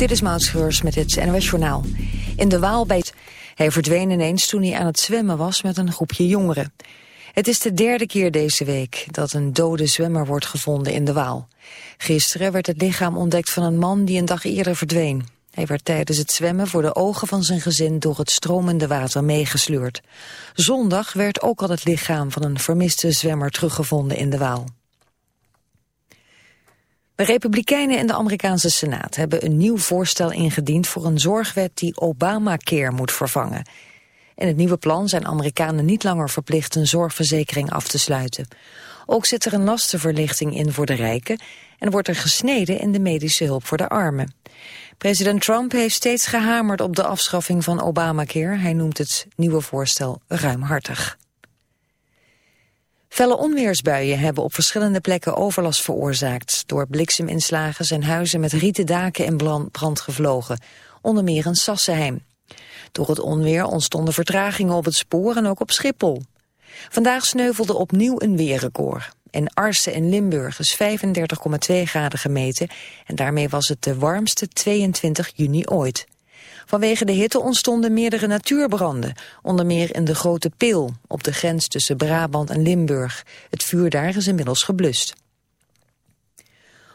Dit is Mautschreurs met het NOS Journaal. In de Waal bij Hij verdween ineens toen hij aan het zwemmen was met een groepje jongeren. Het is de derde keer deze week dat een dode zwemmer wordt gevonden in de Waal. Gisteren werd het lichaam ontdekt van een man die een dag eerder verdween. Hij werd tijdens het zwemmen voor de ogen van zijn gezin door het stromende water meegesleurd. Zondag werd ook al het lichaam van een vermiste zwemmer teruggevonden in de Waal. De Republikeinen in de Amerikaanse Senaat hebben een nieuw voorstel ingediend voor een zorgwet die Obamacare moet vervangen. In het nieuwe plan zijn Amerikanen niet langer verplicht een zorgverzekering af te sluiten. Ook zit er een lastenverlichting in voor de rijken en wordt er gesneden in de medische hulp voor de armen. President Trump heeft steeds gehamerd op de afschaffing van Obamacare. Hij noemt het nieuwe voorstel ruimhartig. Felle onweersbuien hebben op verschillende plekken overlast veroorzaakt. Door blikseminslagen zijn huizen met rieten daken in brand gevlogen. Onder meer in Sassenheim. Door het onweer ontstonden vertragingen op het spoor en ook op Schiphol. Vandaag sneuvelde opnieuw een weerrecord. In Arsen in Limburg is 35,2 graden gemeten en daarmee was het de warmste 22 juni ooit. Vanwege de hitte ontstonden meerdere natuurbranden, onder meer in de Grote Peel, op de grens tussen Brabant en Limburg. Het vuur daar is inmiddels geblust.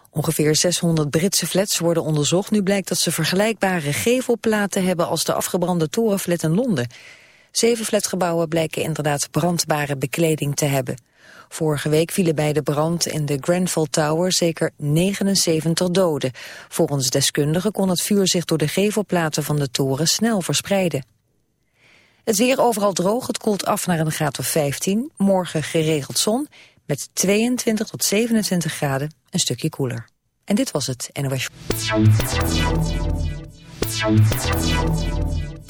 Ongeveer 600 Britse flats worden onderzocht. Nu blijkt dat ze vergelijkbare gevelplaten hebben als de afgebrande torenflat in Londen. Zeven flatgebouwen blijken inderdaad brandbare bekleding te hebben. Vorige week vielen bij de brand in de Grenfell Tower zeker 79 doden. Volgens deskundigen kon het vuur zich door de gevelplaten van de toren snel verspreiden. Het weer overal droog, het koelt af naar een graad of 15. Morgen geregeld zon met 22 tot 27 graden, een stukje koeler. En dit was het NOS.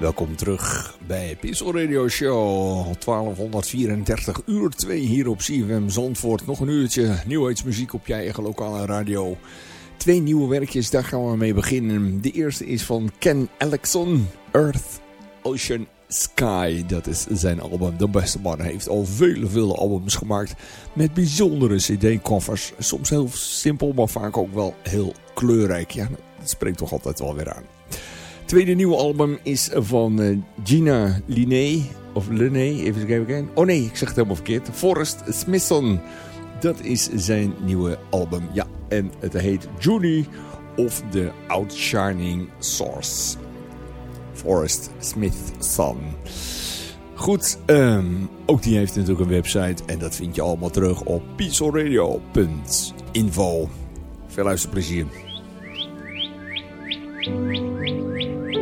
Welkom terug bij Pixel Radio Show 1234 uur 2 hier op CFM Zandvoort. Nog een uurtje nieuwheidsmuziek op je eigen lokale radio. Twee nieuwe werkjes, daar gaan we mee beginnen. De eerste is van Ken Alexon, Earth, Ocean, Sky. Dat is zijn album. De beste man heeft al vele, vele albums gemaakt met bijzondere cd-koffers. Soms heel simpel, maar vaak ook wel heel kleurrijk. Ja, dat spreekt toch altijd wel weer aan tweede nieuwe album is van uh, Gina Linné. Of Linné, even kijken. Oh nee, ik zeg het helemaal verkeerd. Forrest Smithson. Dat is zijn nieuwe album. Ja, en het heet Junie of the Outshining Source. Forrest Smithson. Goed, um, ook die heeft natuurlijk een website. En dat vind je allemaal terug op pieselradio.info. Veel luisterplezier. あ。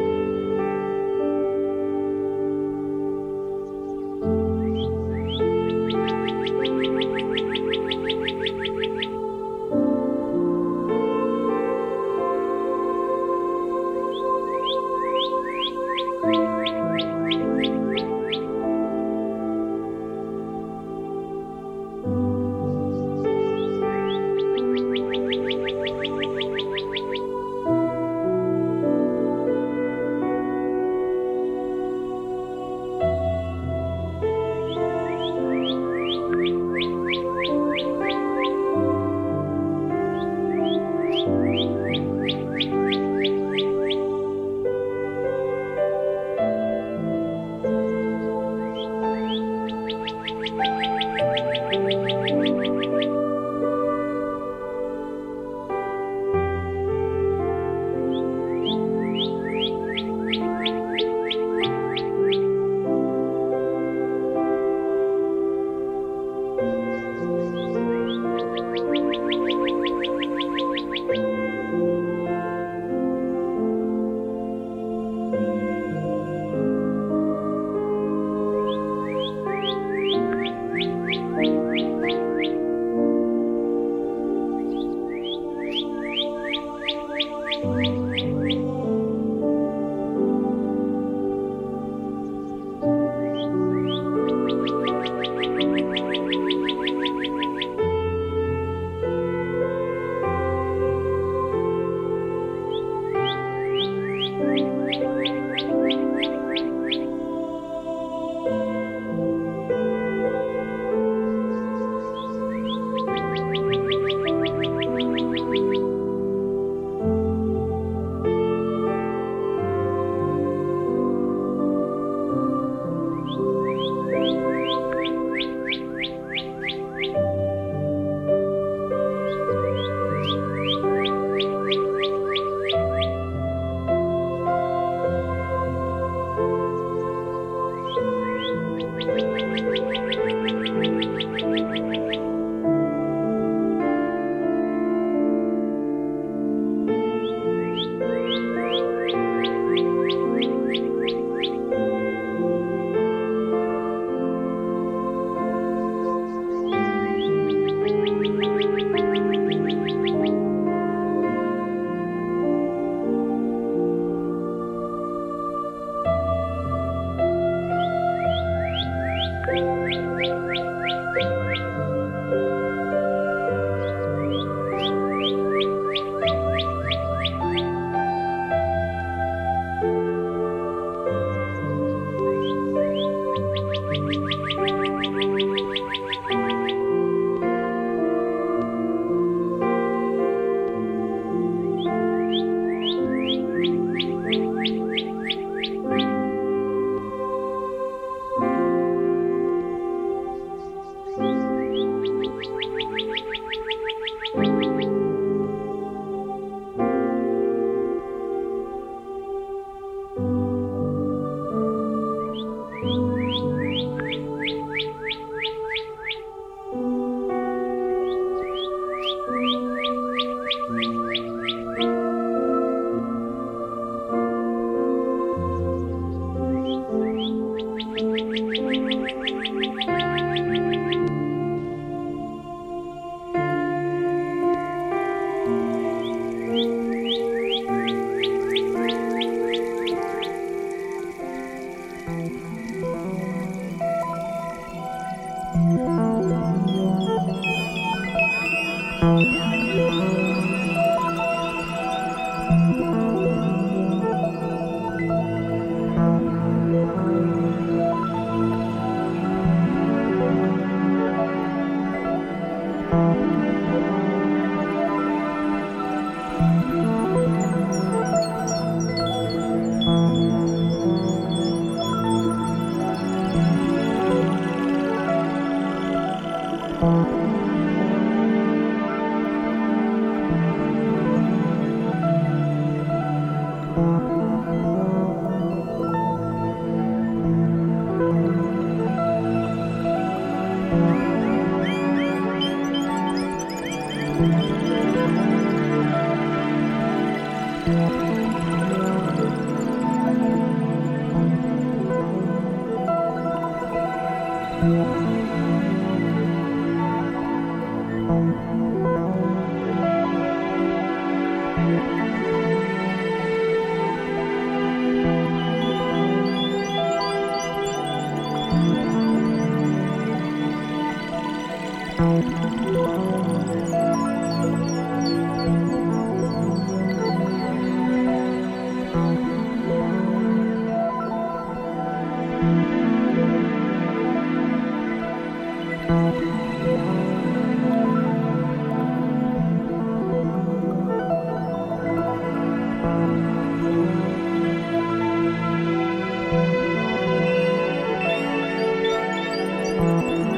Música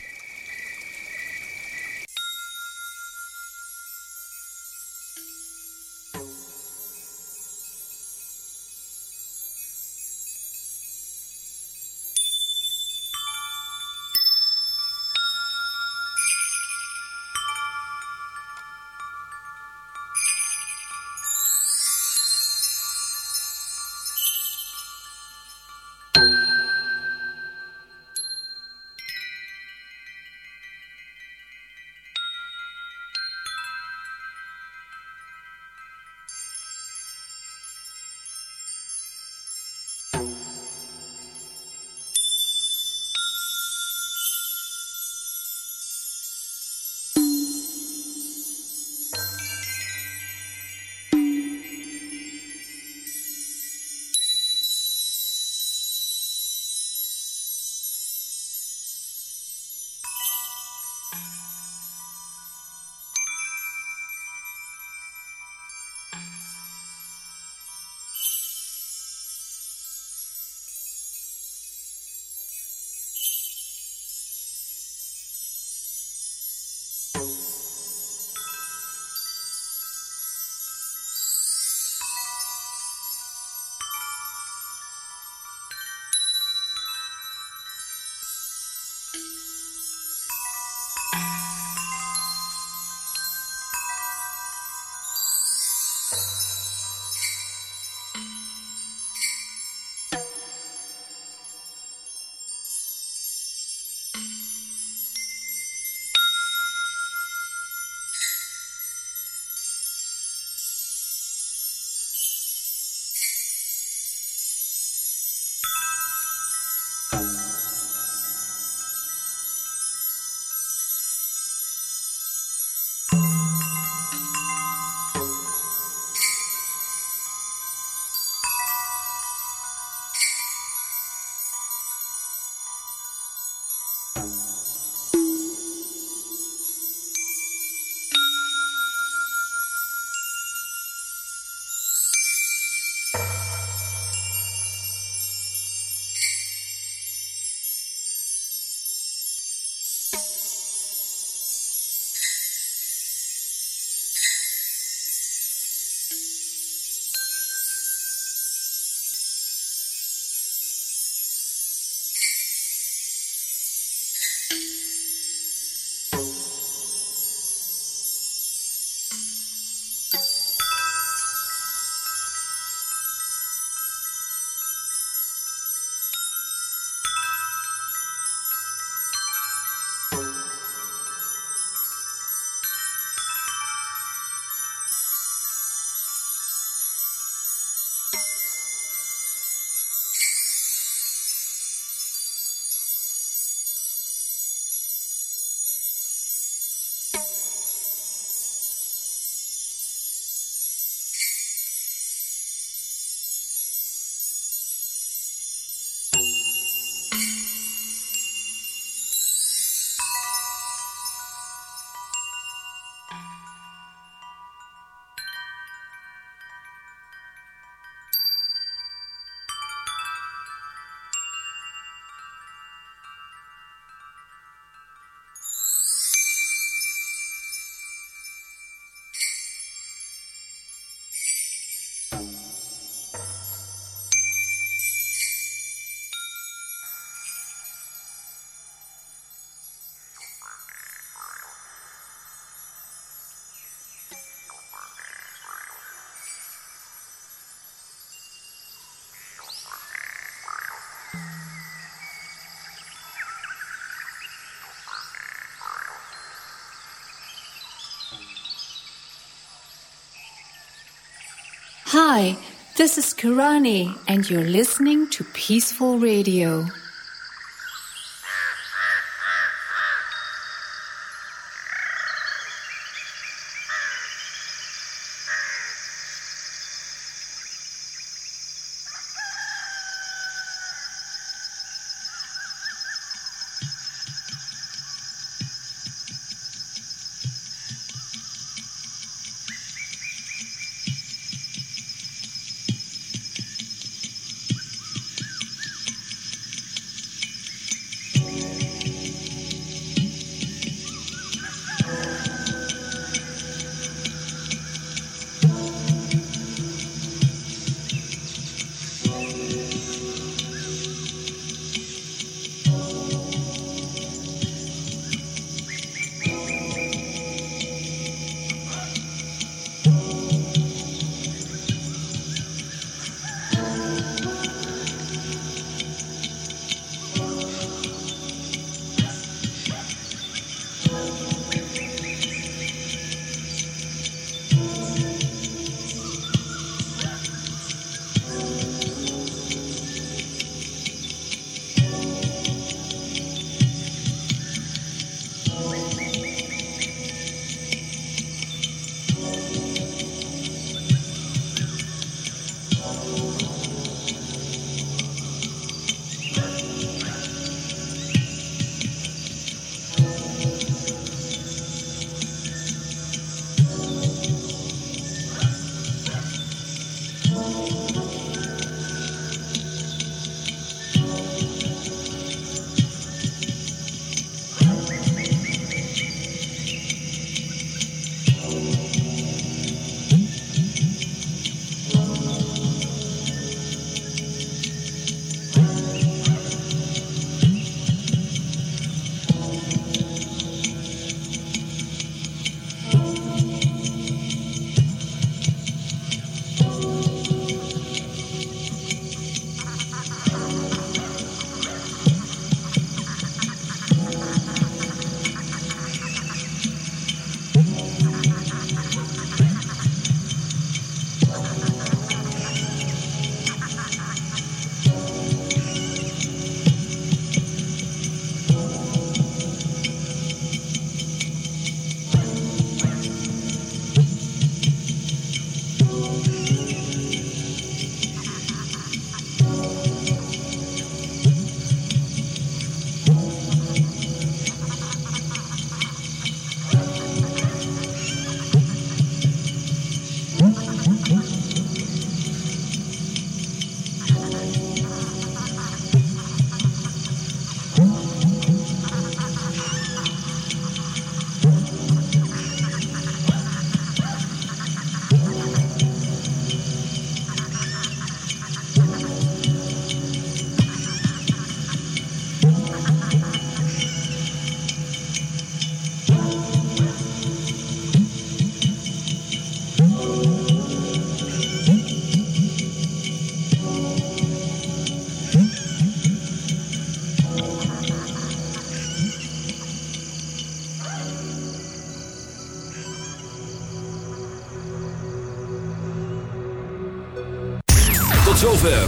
Hi, this is Kirani, and you're listening to Peaceful Radio.